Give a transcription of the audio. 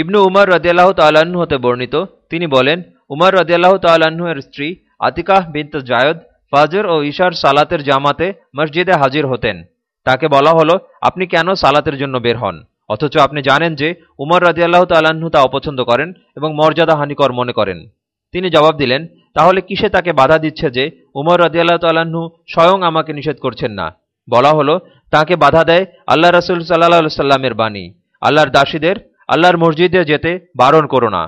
ইবনু উমর রদিয়াল্লাহ তাল্লাহ্ন হতে বর্ণিত। তিনি বলেন, উমর রদিয়াল্লাহ তাল্লাহ্নের স্ত্রী আতিকাহ বিনত জায়দ ফাজর ও ঈশার সালাতের জামাতে মসজিদে হাজির হতেন। তাকে বলা হলো, আপনি কেন সালাতের জন্য বের হন? অথচ আপনি জানেন যে উমর রাজিয়াল্লাহ তাল্লাহ্ন তা অপছন্দ করেন এবং মর্যাদা হানিকর মনে করেন। তিনি জবাব দিলেন, তাহলে কিসে তাকে বাধা দিচ্ছে যে উমর রাজিয়াল্লাহ তাল্লাহ্ন স্বয়ং আমাকে নিষেধ করছেন না? বলা হলো, তাকে বাধা দেয় আল্লাহ রসুল সাল্লাহ সাল্লামের বাণী। আল্লাহর দাসীদের আল্লাহর মসজিদে যেতে বারণ করো না।